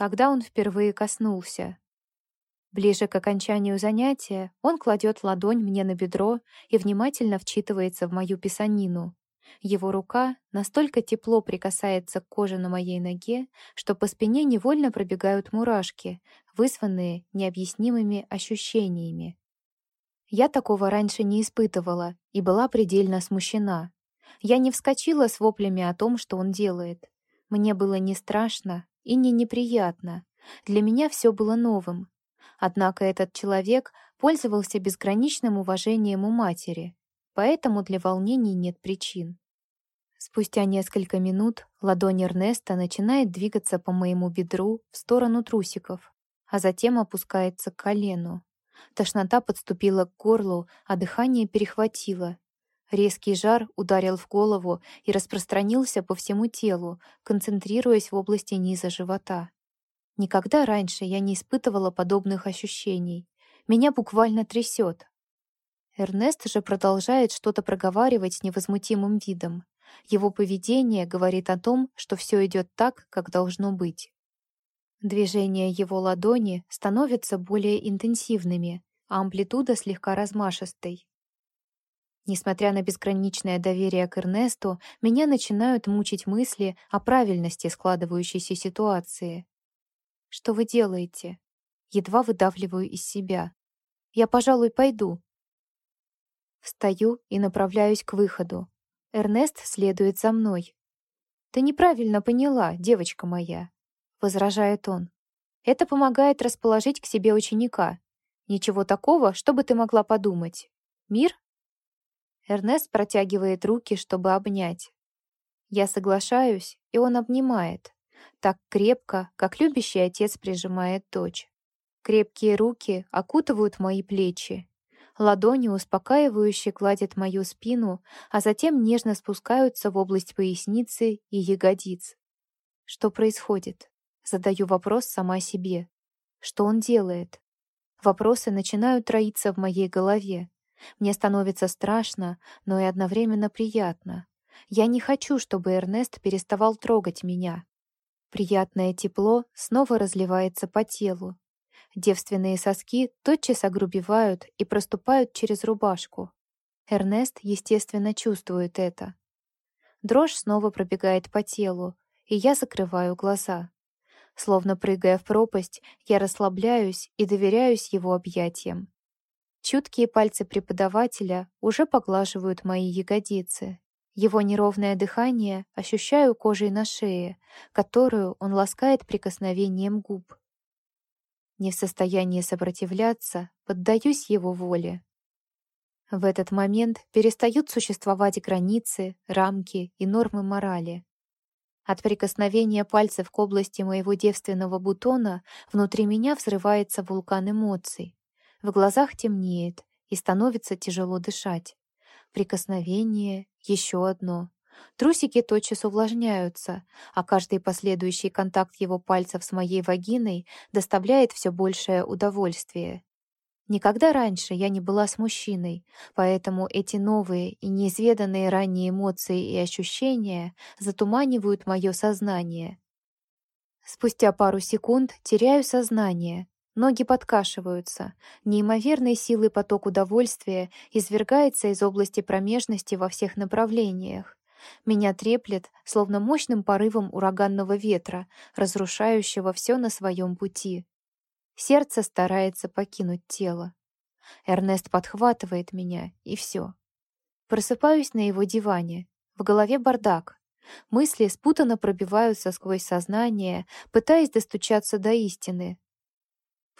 когда он впервые коснулся. Ближе к окончанию занятия он кладет ладонь мне на бедро и внимательно вчитывается в мою писанину. Его рука настолько тепло прикасается к коже на моей ноге, что по спине невольно пробегают мурашки, вызванные необъяснимыми ощущениями. Я такого раньше не испытывала и была предельно смущена. Я не вскочила с воплями о том, что он делает. Мне было не страшно и не неприятно. Для меня все было новым. Однако этот человек пользовался безграничным уважением у матери, поэтому для волнений нет причин. Спустя несколько минут ладонь Эрнеста начинает двигаться по моему бедру в сторону трусиков, а затем опускается к колену. Тошнота подступила к горлу, а дыхание перехватило. Резкий жар ударил в голову и распространился по всему телу, концентрируясь в области низа живота. Никогда раньше я не испытывала подобных ощущений. Меня буквально трясет. Эрнест же продолжает что-то проговаривать с невозмутимым видом. Его поведение говорит о том, что все идет так, как должно быть. Движения его ладони становятся более интенсивными, а амплитуда слегка размашистой. Несмотря на безграничное доверие к Эрнесту, меня начинают мучить мысли о правильности складывающейся ситуации. «Что вы делаете?» Едва выдавливаю из себя. «Я, пожалуй, пойду». Встаю и направляюсь к выходу. Эрнест следует за мной. «Ты неправильно поняла, девочка моя», — возражает он. «Это помогает расположить к себе ученика. Ничего такого, чтобы ты могла подумать. Мир?» Эрнест протягивает руки, чтобы обнять. Я соглашаюсь, и он обнимает. Так крепко, как любящий отец прижимает дочь. Крепкие руки окутывают мои плечи, Ладони успокаивающе гладят мою спину, а затем нежно спускаются в область поясницы и ягодиц. Что происходит? Задаю вопрос сама себе. Что он делает? Вопросы начинают роиться в моей голове. Мне становится страшно, но и одновременно приятно. Я не хочу, чтобы Эрнест переставал трогать меня. Приятное тепло снова разливается по телу, Девственные соски тотчас огрубевают и проступают через рубашку. Эрнест, естественно, чувствует это. Дрожь снова пробегает по телу, и я закрываю глаза. Словно прыгая в пропасть, я расслабляюсь и доверяюсь его объятиям. Чуткие пальцы преподавателя уже поглаживают мои ягодицы. Его неровное дыхание ощущаю кожей на шее, которую он ласкает прикосновением губ. Не в состоянии сопротивляться, поддаюсь его воле. В этот момент перестают существовать границы, рамки и нормы морали. От прикосновения пальцев к области моего девственного бутона внутри меня взрывается вулкан эмоций. В глазах темнеет и становится тяжело дышать. Прикосновение, еще одно. Трусики тотчас увлажняются, а каждый последующий контакт его пальцев с моей вагиной доставляет все большее удовольствие. Никогда раньше я не была с мужчиной, поэтому эти новые и неизведанные ранее эмоции и ощущения затуманивают мое сознание. Спустя пару секунд теряю сознание, ноги подкашиваются, неимоверной силой поток удовольствия извергается из области промежности во всех направлениях. Меня треплет, словно мощным порывом ураганного ветра, разрушающего все на своем пути. Сердце старается покинуть тело. Эрнест подхватывает меня, и все. Просыпаюсь на его диване. В голове бардак. Мысли спутанно пробиваются сквозь сознание, пытаясь достучаться до истины.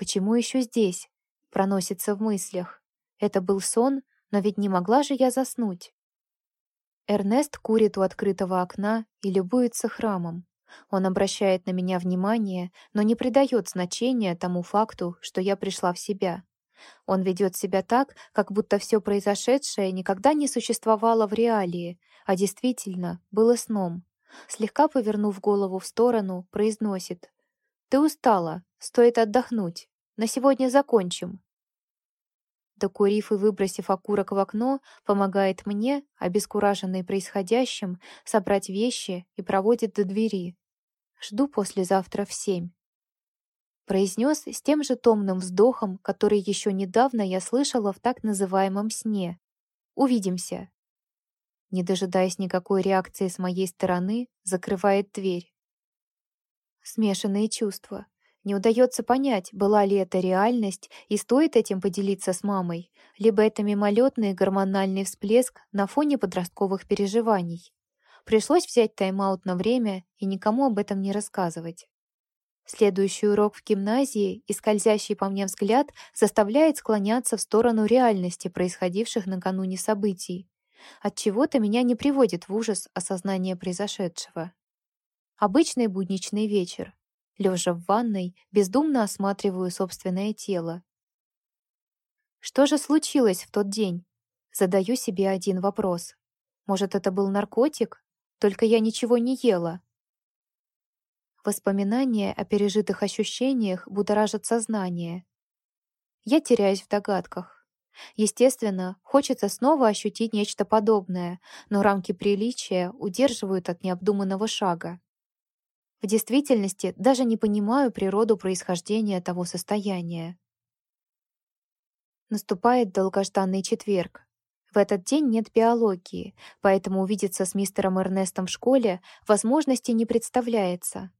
«Почему еще здесь?» — проносится в мыслях. «Это был сон, но ведь не могла же я заснуть». Эрнест курит у открытого окна и любуется храмом. Он обращает на меня внимание, но не придает значения тому факту, что я пришла в себя. Он ведет себя так, как будто все произошедшее никогда не существовало в реалии, а действительно было сном. Слегка повернув голову в сторону, произносит «Ты устала, стоит отдохнуть. На сегодня закончим». Докурив и выбросив окурок в окно, помогает мне, обескураженный происходящим, собрать вещи и проводит до двери. Жду послезавтра в семь. произнес с тем же томным вздохом, который еще недавно я слышала в так называемом сне. «Увидимся». Не дожидаясь никакой реакции с моей стороны, закрывает дверь. Смешанные чувства. Не удается понять, была ли это реальность и стоит этим поделиться с мамой, либо это мимолетный гормональный всплеск на фоне подростковых переживаний. Пришлось взять тайм-аут на время и никому об этом не рассказывать. Следующий урок в гимназии и скользящий по мне взгляд заставляет склоняться в сторону реальности происходивших накануне событий. От чего-то меня не приводит в ужас осознание произошедшего. Обычный будничный вечер. Лежа в ванной, бездумно осматриваю собственное тело. Что же случилось в тот день? Задаю себе один вопрос. Может, это был наркотик? Только я ничего не ела. Воспоминания о пережитых ощущениях будоражат сознание. Я теряюсь в догадках. Естественно, хочется снова ощутить нечто подобное, но рамки приличия удерживают от необдуманного шага. В действительности даже не понимаю природу происхождения того состояния. Наступает долгожданный четверг. В этот день нет биологии, поэтому увидеться с мистером Эрнестом в школе возможности не представляется.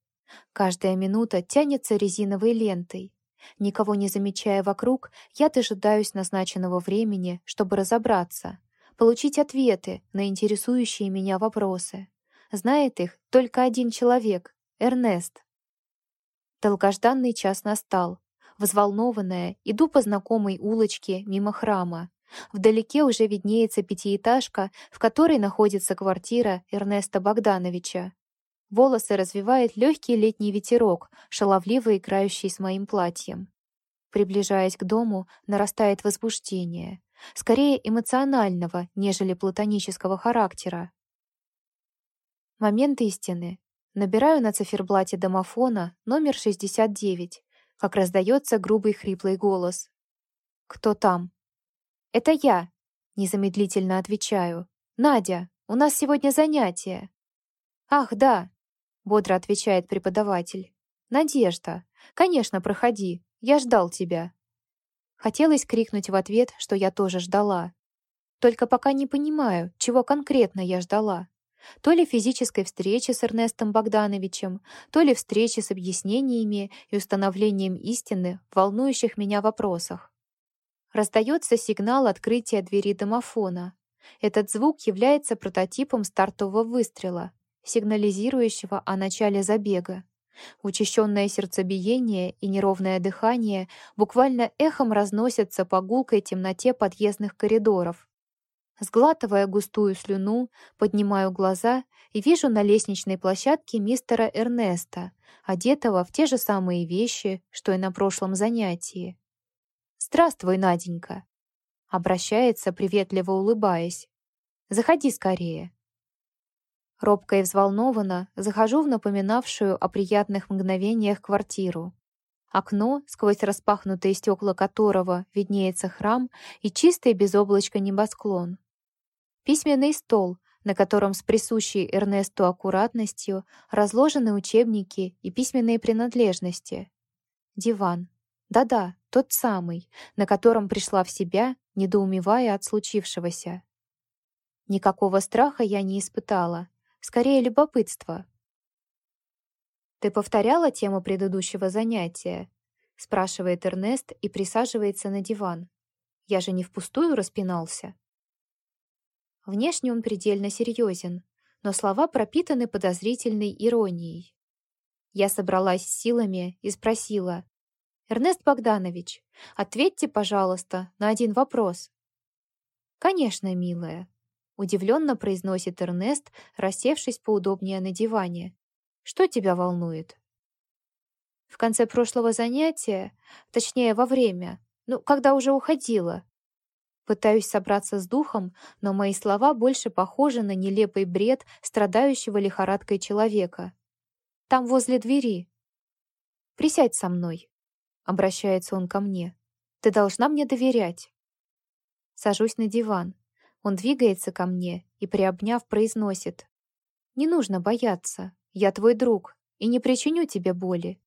Каждая минута тянется резиновой лентой. Никого не замечая вокруг, я дожидаюсь назначенного времени, чтобы разобраться, получить ответы на интересующие меня вопросы. Знает их только один человек — Эрнест. Долгожданный час настал. Взволнованная, иду по знакомой улочке мимо храма. Вдалеке уже виднеется пятиэтажка, в которой находится квартира Эрнеста Богдановича. Волосы развивает легкий летний ветерок, шаловливо играющий с моим платьем. Приближаясь к дому, нарастает возбуждение, скорее эмоционального, нежели платонического характера. Момент истины. Набираю на циферблате домофона номер 69, как раздается грубый хриплый голос. «Кто там?» «Это я», — незамедлительно отвечаю. «Надя, у нас сегодня занятие». «Ах, да», — бодро отвечает преподаватель. «Надежда, конечно, проходи, я ждал тебя». Хотелось крикнуть в ответ, что я тоже ждала. Только пока не понимаю, чего конкретно я ждала. То ли физической встречи с Эрнестом Богдановичем, то ли встречи с объяснениями и установлением истины в волнующих меня вопросах. Раздается сигнал открытия двери домофона. Этот звук является прототипом стартового выстрела, сигнализирующего о начале забега. Учащенное сердцебиение и неровное дыхание буквально эхом разносятся по гулкой темноте подъездных коридоров. Сглатывая густую слюну, поднимаю глаза и вижу на лестничной площадке мистера Эрнеста, одетого в те же самые вещи, что и на прошлом занятии. «Здравствуй, Наденька!» Обращается, приветливо улыбаясь. «Заходи скорее!» Робко и взволнованно захожу в напоминавшую о приятных мгновениях квартиру. Окно, сквозь распахнутые стекла которого виднеется храм и чистый без облачка небосклон. Письменный стол, на котором с присущей Эрнесту аккуратностью разложены учебники и письменные принадлежности. Диван. Да-да, тот самый, на котором пришла в себя, недоумевая от случившегося. Никакого страха я не испытала, скорее любопытство. «Ты повторяла тему предыдущего занятия?» спрашивает Эрнест и присаживается на диван. «Я же не впустую распинался?» Внешне он предельно серьезен, но слова пропитаны подозрительной иронией. Я собралась с силами и спросила, «Эрнест Богданович, ответьте, пожалуйста, на один вопрос». «Конечно, милая», — удивленно произносит Эрнест, рассевшись поудобнее на диване. «Что тебя волнует?» В конце прошлого занятия, точнее, во время, ну, когда уже уходила, Пытаюсь собраться с духом, но мои слова больше похожи на нелепый бред страдающего лихорадкой человека. Там возле двери. Присядь со мной. Обращается он ко мне. «Ты должна мне доверять». Сажусь на диван. Он двигается ко мне и, приобняв, произносит. «Не нужно бояться. Я твой друг и не причиню тебе боли.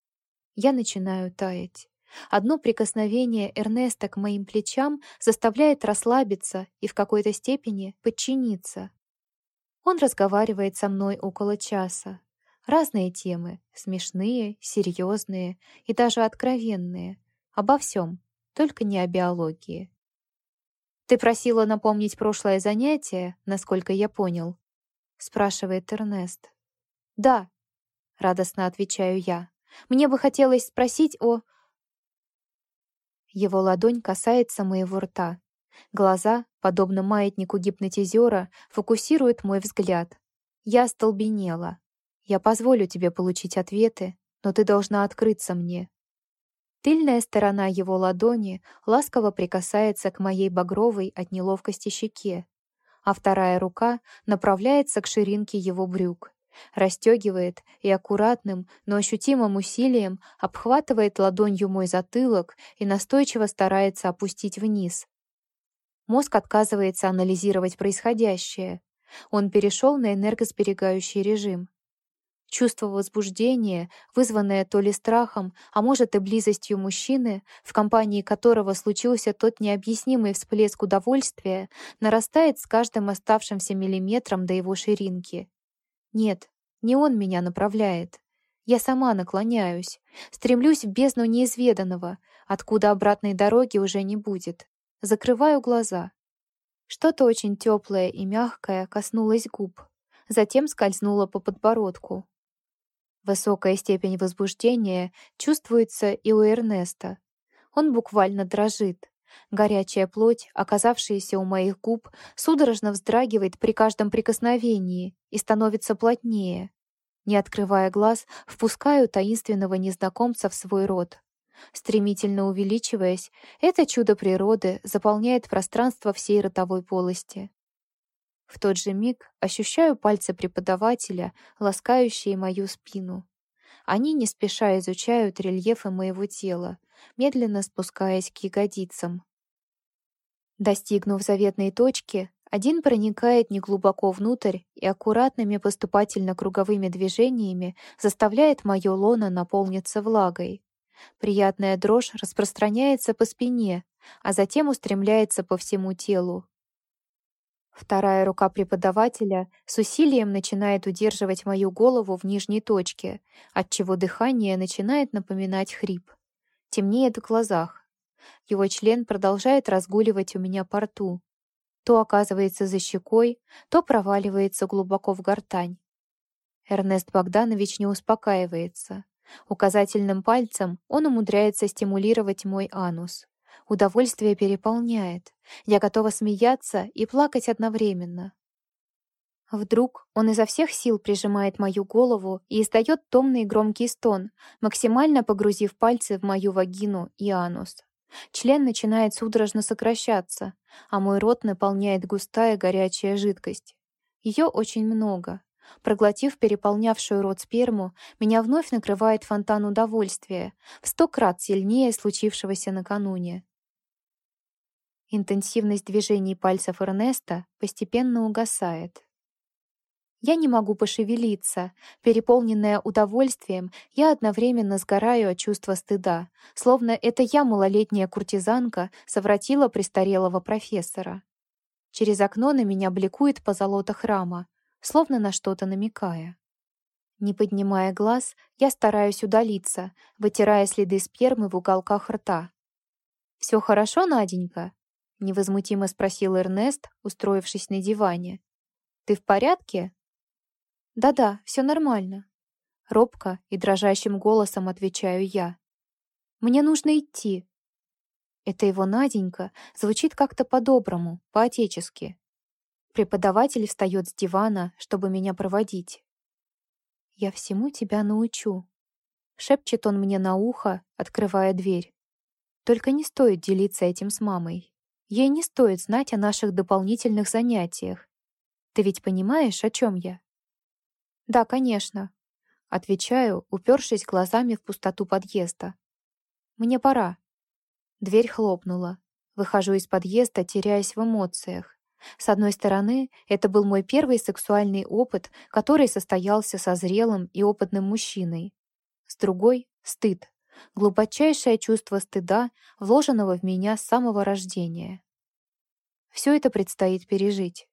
Я начинаю таять. Одно прикосновение Эрнеста к моим плечам заставляет расслабиться и в какой-то степени подчиниться. Он разговаривает со мной около часа. Разные темы — смешные, серьезные и даже откровенные. Обо всем, только не о биологии. «Ты просила напомнить прошлое занятие, насколько я понял?» — спрашивает Эрнест. «Да», — радостно отвечаю я. «Мне бы хотелось спросить о...» Его ладонь касается моего рта. Глаза, подобно маятнику гипнотизера, фокусируют мой взгляд. Я остолбенела. Я позволю тебе получить ответы, но ты должна открыться мне. Тыльная сторона его ладони ласково прикасается к моей багровой от неловкости щеке, а вторая рука направляется к ширинке его брюк, расстегивает и аккуратным, но ощутимым усилием обхватывает ладонью мой затылок и настойчиво старается опустить вниз. Мозг отказывается анализировать происходящее. Он перешел на энергосберегающий режим. Чувство возбуждения, вызванное то ли страхом, а может и близостью мужчины, в компании которого случился тот необъяснимый всплеск удовольствия, нарастает с каждым оставшимся миллиметром до его ширинки. Нет, не он меня направляет. Я сама наклоняюсь, стремлюсь в бездну неизведанного, откуда обратной дороги уже не будет. Закрываю глаза. Что-то очень теплое и мягкое коснулось губ, затем скользнуло по подбородку. Высокая степень возбуждения чувствуется и у Эрнеста. Он буквально дрожит. Горячая плоть, оказавшаяся у моих губ, судорожно вздрагивает при каждом прикосновении и становится плотнее. Не открывая глаз, впускаю таинственного незнакомца в свой рот. Стремительно увеличиваясь, это чудо природы заполняет пространство всей ротовой полости. В тот же миг ощущаю пальцы преподавателя, ласкающие мою спину. Они не спеша изучают рельефы моего тела, медленно спускаясь к ягодицам. Достигнув заветной точки, один проникает неглубоко внутрь и аккуратными поступательно-круговыми движениями заставляет мое лоно наполниться влагой. Приятная дрожь распространяется по спине, а затем устремляется по всему телу. Вторая рука преподавателя с усилием начинает удерживать мою голову в нижней точке, отчего дыхание начинает напоминать хрип. Темнеет в глазах. Его член продолжает разгуливать у меня по рту. То оказывается за щекой, то проваливается глубоко в гортань. Эрнест Богданович не успокаивается. Указательным пальцем он умудряется стимулировать мой анус. Удовольствие переполняет. Я готова смеяться и плакать одновременно. Вдруг он изо всех сил прижимает мою голову и издает томный громкий стон, максимально погрузив пальцы в мою вагину и анус. Член начинает судорожно сокращаться, а мой рот наполняет густая горячая жидкость. Ее очень много. Проглотив переполнявшую рот сперму, меня вновь накрывает фонтан удовольствия, в сто крат сильнее случившегося накануне. Интенсивность движений пальцев Эрнеста постепенно угасает. Я не могу пошевелиться. Переполненная удовольствием, я одновременно сгораю от чувства стыда, словно это я, малолетняя куртизанка, совратила престарелого профессора. Через окно на меня бликует позолота храма, словно на что-то намекая. Не поднимая глаз, я стараюсь удалиться, вытирая следы спермы в уголках рта. «Все хорошо, Наденька?» — невозмутимо спросил Эрнест, устроившись на диване. «Ты в порядке?» «Да-да, все нормально». Робко и дрожащим голосом отвечаю я. «Мне нужно идти». Это его Наденька звучит как-то по-доброму, по-отечески. Преподаватель встает с дивана, чтобы меня проводить. «Я всему тебя научу», — шепчет он мне на ухо, открывая дверь. «Только не стоит делиться этим с мамой. Ей не стоит знать о наших дополнительных занятиях. Ты ведь понимаешь, о чем я?» «Да, конечно», — отвечаю, упершись глазами в пустоту подъезда. «Мне пора». Дверь хлопнула. Выхожу из подъезда, теряясь в эмоциях. С одной стороны, это был мой первый сексуальный опыт, который состоялся со зрелым и опытным мужчиной. С другой — стыд. глубочайшее чувство стыда, вложенного в меня с самого рождения. Все это предстоит пережить.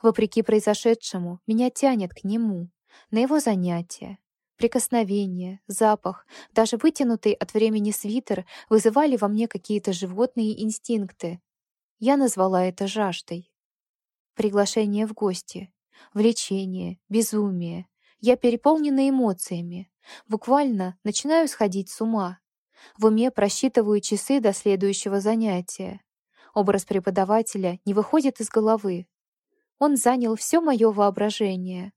Вопреки произошедшему, меня тянет к нему, на его занятия. Прикосновение, запах, даже вытянутый от времени свитер вызывали во мне какие-то животные инстинкты. Я назвала это жаждой. Приглашение в гости, влечение, безумие. Я переполнена эмоциями. Буквально начинаю сходить с ума. В уме просчитываю часы до следующего занятия. Образ преподавателя не выходит из головы. Он занял все мое воображение.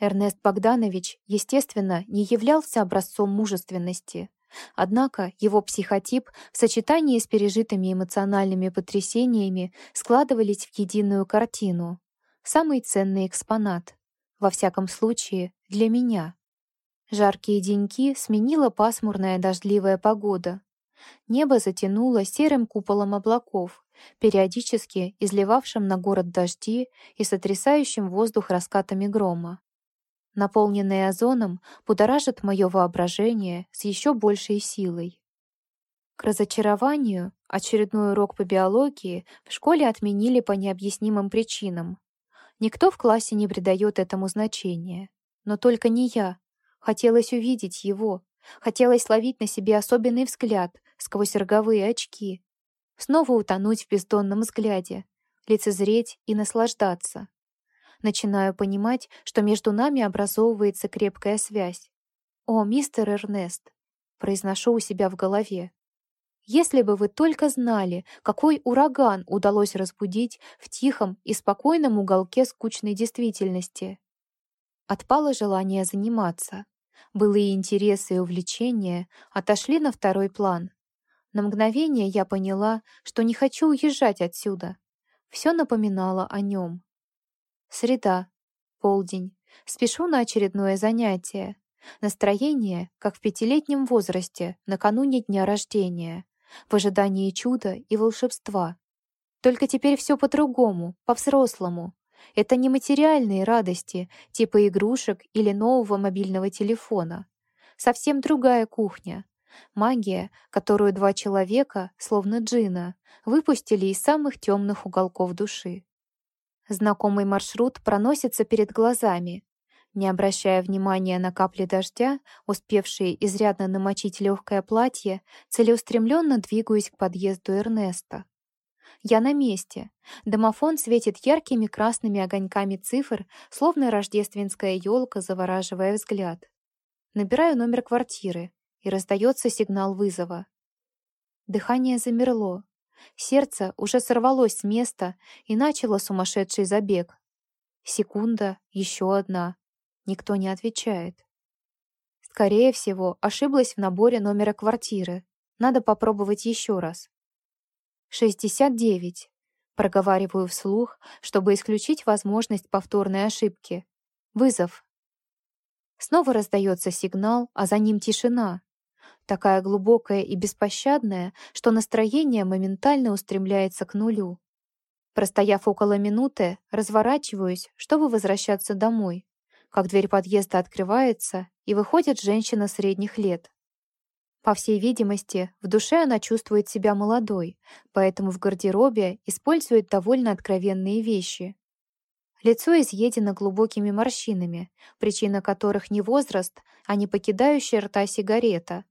Эрнест Богданович, естественно, не являлся образцом мужественности. Однако его психотип в сочетании с пережитыми эмоциональными потрясениями складывались в единую картину. Самый ценный экспонат. Во всяком случае, для меня. Жаркие деньки сменила пасмурная дождливая погода. Небо затянуло серым куполом облаков, периодически изливавшим на город дожди и сотрясающим воздух раскатами грома. Наполненный озоном, будоражит мое воображение с еще большей силой. К разочарованию очередной урок по биологии в школе отменили по необъяснимым причинам. Никто в классе не придает этому значения. Но только не я. Хотелось увидеть его. Хотелось ловить на себе особенный взгляд сквозь роговые очки. Снова утонуть в бездонном взгляде, лицезреть и наслаждаться. Начинаю понимать, что между нами образовывается крепкая связь. «О, мистер Эрнест!» — произношу у себя в голове. Если бы вы только знали, какой ураган удалось разбудить в тихом и спокойном уголке скучной действительности. Отпало желание заниматься. Былые интересы и увлечения отошли на второй план. На мгновение я поняла, что не хочу уезжать отсюда. Все напоминало о нем. Среда, полдень. Спешу на очередное занятие. Настроение, как в пятилетнем возрасте, накануне дня рождения, в ожидании чуда и волшебства. Только теперь все по-другому, по-взрослому. Это не материальные радости, типа игрушек или нового мобильного телефона. Совсем другая кухня. Магия, которую два человека, словно джина, выпустили из самых темных уголков души. Знакомый маршрут проносится перед глазами. Не обращая внимания на капли дождя, успевшие изрядно намочить легкое платье, целеустремленно двигаюсь к подъезду Эрнеста. Я на месте. Домофон светит яркими красными огоньками цифр, словно рождественская елка, завораживая взгляд. Набираю номер квартиры, и раздается сигнал вызова. Дыхание замерло. Сердце уже сорвалось с места и начало сумасшедший забег. Секунда, еще одна. Никто не отвечает. Скорее всего, ошиблась в наборе номера квартиры. Надо попробовать еще раз. 69. Проговариваю вслух, чтобы исключить возможность повторной ошибки. Вызов. Снова раздается сигнал, а за ним тишина такая глубокая и беспощадная, что настроение моментально устремляется к нулю. Простояв около минуты, разворачиваюсь, чтобы возвращаться домой, как дверь подъезда открывается, и выходит женщина средних лет. По всей видимости, в душе она чувствует себя молодой, поэтому в гардеробе использует довольно откровенные вещи. Лицо изъедено глубокими морщинами, причина которых не возраст, а не покидающая рта сигарета,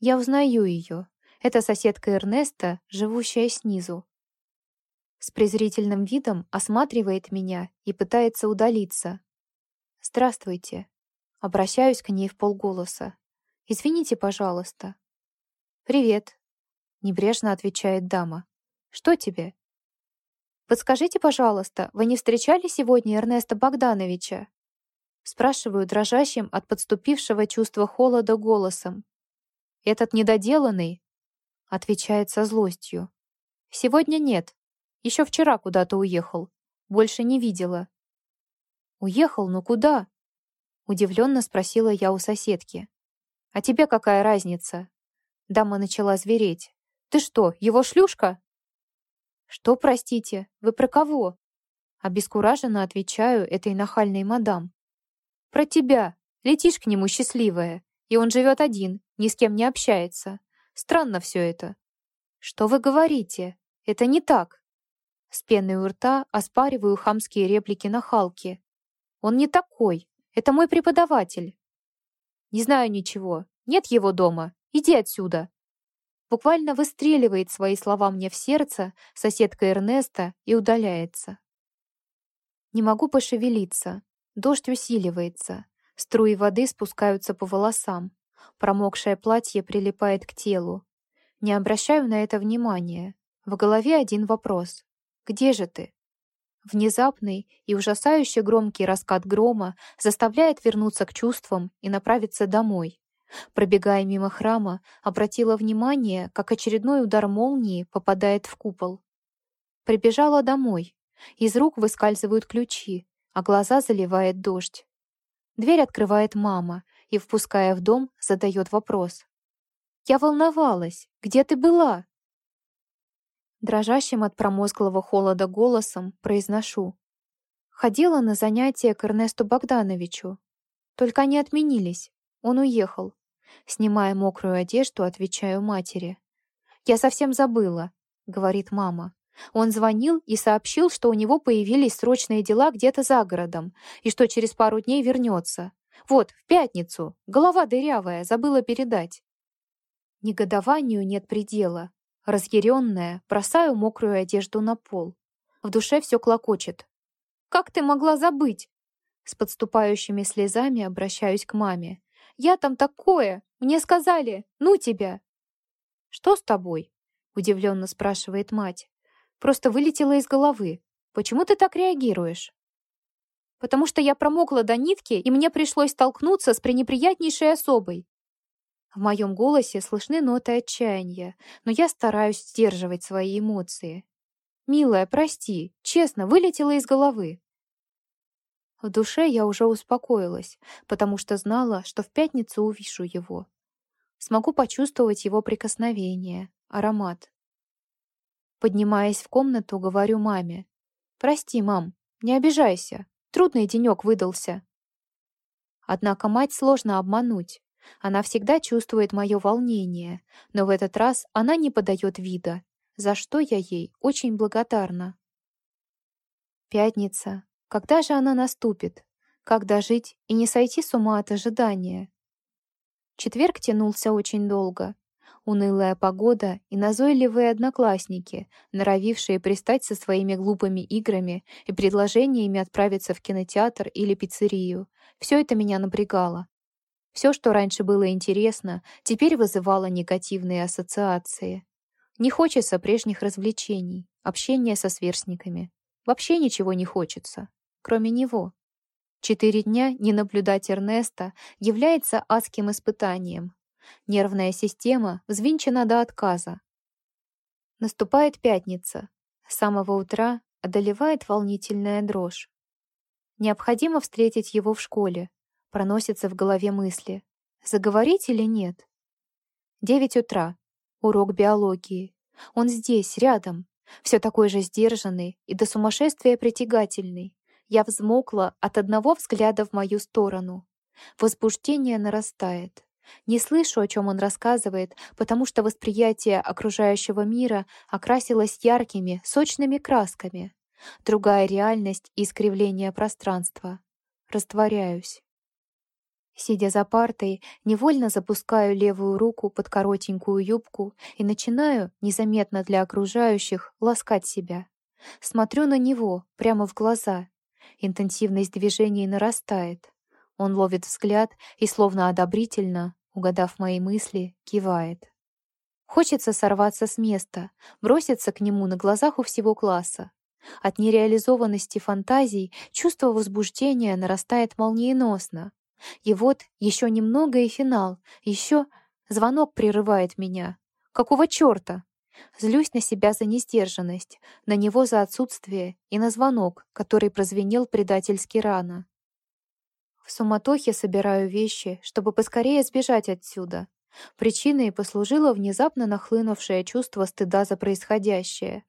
я узнаю ее. Это соседка Эрнеста, живущая снизу. С презрительным видом осматривает меня и пытается удалиться. «Здравствуйте». Обращаюсь к ней в полголоса. «Извините, пожалуйста». «Привет», — небрежно отвечает дама. «Что тебе?» «Подскажите, пожалуйста, вы не встречали сегодня Эрнеста Богдановича?» Спрашиваю дрожащим от подступившего чувства холода голосом. Этот недоделанный отвечает со злостью. Сегодня нет. Еще вчера куда-то уехал. Больше не видела. Уехал, но куда? Удивленно спросила я у соседки. А тебе какая разница? Дама начала звереть. Ты что, его шлюшка? Что, простите, вы про кого? Обескураженно отвечаю этой нахальной мадам. Про тебя. Летишь к нему счастливая. И он живет один, ни с кем не общается. Странно все это. Что вы говорите? Это не так. С пеной у рта оспариваю хамские реплики на Халке. Он не такой. Это мой преподаватель. Не знаю ничего. Нет его дома. Иди отсюда. Буквально выстреливает свои слова мне в сердце соседка Эрнеста и удаляется. Не могу пошевелиться. Дождь усиливается. Струи воды спускаются по волосам. Промокшее платье прилипает к телу. Не обращаю на это внимания. В голове один вопрос. «Где же ты?» Внезапный и ужасающе громкий раскат грома заставляет вернуться к чувствам и направиться домой. Пробегая мимо храма, обратила внимание, как очередной удар молнии попадает в купол. Прибежала домой. Из рук выскальзывают ключи, а глаза заливает дождь. Дверь открывает мама и, впуская в дом, задает вопрос. «Я волновалась. Где ты была?» Дрожащим от промозглого холода голосом произношу. Ходила на занятия к Эрнесту Богдановичу. Только они отменились. Он уехал. Снимая мокрую одежду, отвечаю матери. «Я совсем забыла», — говорит мама. Он звонил и сообщил, что у него появились срочные дела где-то за городом и что через пару дней вернется. Вот, в пятницу. Голова дырявая, забыла передать. Негодованию нет предела. Разъяренная, бросаю мокрую одежду на пол. В душе все клокочет. «Как ты могла забыть?» С подступающими слезами обращаюсь к маме. «Я там такое! Мне сказали! Ну тебя!» «Что с тобой?» — удивленно спрашивает мать. «Просто вылетело из головы. Почему ты так реагируешь?» «Потому что я промокла до нитки, и мне пришлось столкнуться с пренеприятнейшей особой. В моем голосе слышны ноты отчаяния, но я стараюсь сдерживать свои эмоции. «Милая, прости, честно, вылетела из головы». В душе я уже успокоилась, потому что знала, что в пятницу увижу его. Смогу почувствовать его прикосновение, аромат. Поднимаясь в комнату, говорю маме. «Прости, мам, не обижайся. Трудный денек выдался». Однако мать сложно обмануть. Она всегда чувствует мое волнение, но в этот раз она не подает вида, за что я ей очень благодарна. Пятница. Когда же она наступит? Как дожить и не сойти с ума от ожидания? Четверг тянулся очень долго. Унылая погода и назойливые одноклассники, норовившие пристать со своими глупыми играми и предложениями отправиться в кинотеатр или пиццерию, все это меня напрягало. Все, что раньше было интересно, теперь вызывало негативные ассоциации. Не хочется прежних развлечений, общения со сверстниками. Вообще ничего не хочется, кроме него. Четыре дня не наблюдать Эрнеста является адским испытанием. Нервная система взвинчена до отказа. Наступает пятница. С самого утра одолевает волнительная дрожь. Необходимо встретить его в школе, Проносятся в голове мысли. Заговорить или нет? Девять утра. Урок биологии. Он здесь, рядом. Все такой же сдержанный и до сумасшествия притягательный. Я взмокла от одного взгляда в мою сторону. Возбуждение нарастает. Не слышу, о чем он рассказывает, потому что восприятие окружающего мира окрасилось яркими, сочными красками. Другая реальность и искривление пространства. Растворяюсь. Сидя за партой, невольно запускаю левую руку под коротенькую юбку и начинаю, незаметно для окружающих, ласкать себя. Смотрю на него, прямо в глаза. Интенсивность движений нарастает. Он ловит взгляд и, словно одобрительно, угадав мои мысли, кивает. Хочется сорваться с места, броситься к нему на глазах у всего класса. От нереализованности фантазий чувство возбуждения нарастает молниеносно, и вот еще немного и финал. Еще звонок прерывает меня. Какого черта? Злюсь на себя за несдержанность, на него за отсутствие и на звонок, который прозвенел предательски рано. В суматохе собираю вещи, чтобы поскорее сбежать отсюда. Причиной послужило внезапно нахлынувшее чувство стыда за происходящее.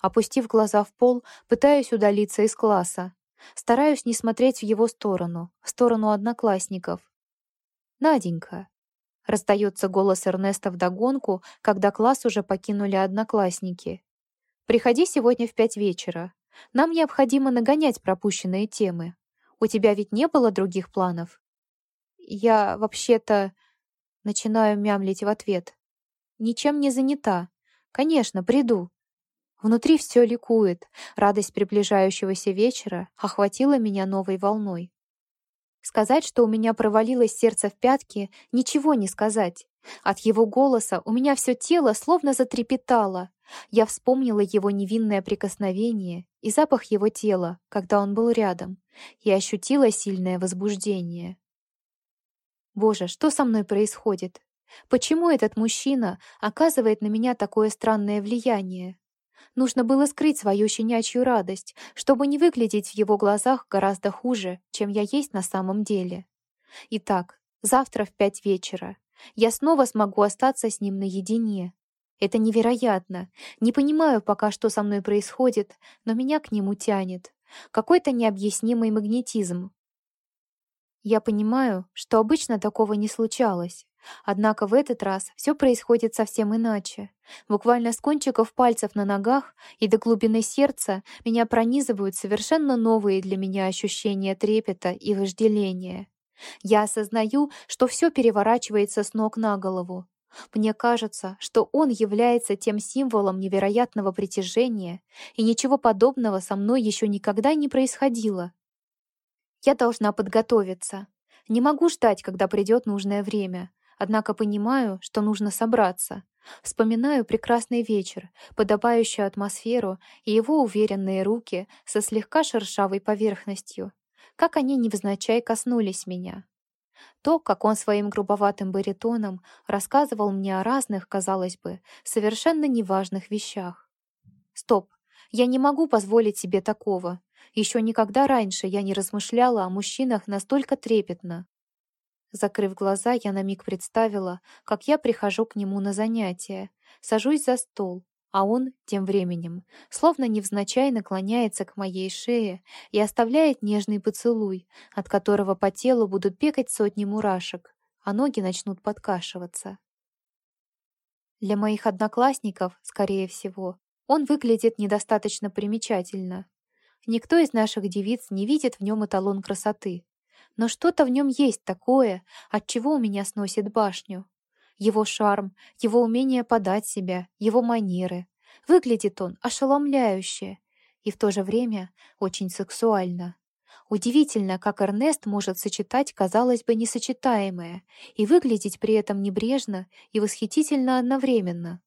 Опустив глаза в пол, пытаюсь удалиться из класса, Стараюсь не смотреть в его сторону, в сторону одноклассников. «Наденька, Раздается голос Эрнеста вдогонку, когда класс уже покинули одноклассники. «Приходи сегодня в пять вечера. Нам необходимо нагонять пропущенные темы. У тебя ведь не было других планов?» «Я вообще-то...» Начинаю мямлить в ответ. «Ничем не занята. Конечно, приду». Внутри все ликует. Радость приближающегося вечера охватила меня новой волной. Сказать, что у меня провалилось сердце в пятки, ничего не сказать. От его голоса у меня все тело словно затрепетало. Я вспомнила его невинное прикосновение и запах его тела, когда он был рядом, и ощутила сильное возбуждение. Боже, что со мной происходит? Почему этот мужчина оказывает на меня такое странное влияние? Нужно было скрыть свою щенячью радость, чтобы не выглядеть в его глазах гораздо хуже, чем я есть на самом деле. Итак, завтра в пять вечера я снова смогу остаться с ним наедине. Это невероятно. Не понимаю пока, что со мной происходит, но меня к нему тянет. Какой-то необъяснимый магнетизм. Я понимаю, что обычно такого не случалось. Однако в этот раз все происходит совсем иначе. Буквально с кончиков пальцев на ногах и до глубины сердца меня пронизывают совершенно новые для меня ощущения трепета и вожделения. Я осознаю, что все переворачивается с ног на голову. Мне кажется, что он является тем символом невероятного притяжения, и ничего подобного со мной еще никогда не происходило. Я должна подготовиться. Не могу ждать, когда придет нужное время. Однако понимаю, что нужно собраться. Вспоминаю прекрасный вечер, подобающую атмосферу и его уверенные руки со слегка шершавой поверхностью. Как они невзначай коснулись меня. То, как он своим грубоватым баритоном рассказывал мне о разных, казалось бы, совершенно неважных вещах. Стоп, я не могу позволить себе такого. Еще никогда раньше я не размышляла о мужчинах настолько трепетно. Закрыв глаза, я на миг представила, как я прихожу к нему на занятия, сажусь за стол, а он, тем временем, словно невзначай наклоняется к моей шее и оставляет нежный поцелуй, от которого по телу будут бегать сотни мурашек, а ноги начнут подкашиваться. Для моих одноклассников, скорее всего, он выглядит недостаточно примечательно. Никто из наших девиц не видит в нем эталон красоты, но что-то в нем есть такое, от чего у меня сносит башню. Его шарм, его умение подать себя, его манеры. Выглядит он ошеломляюще и в то же время очень сексуально. Удивительно, как Эрнест может сочетать, казалось бы, несочетаемое и выглядеть при этом небрежно и восхитительно одновременно.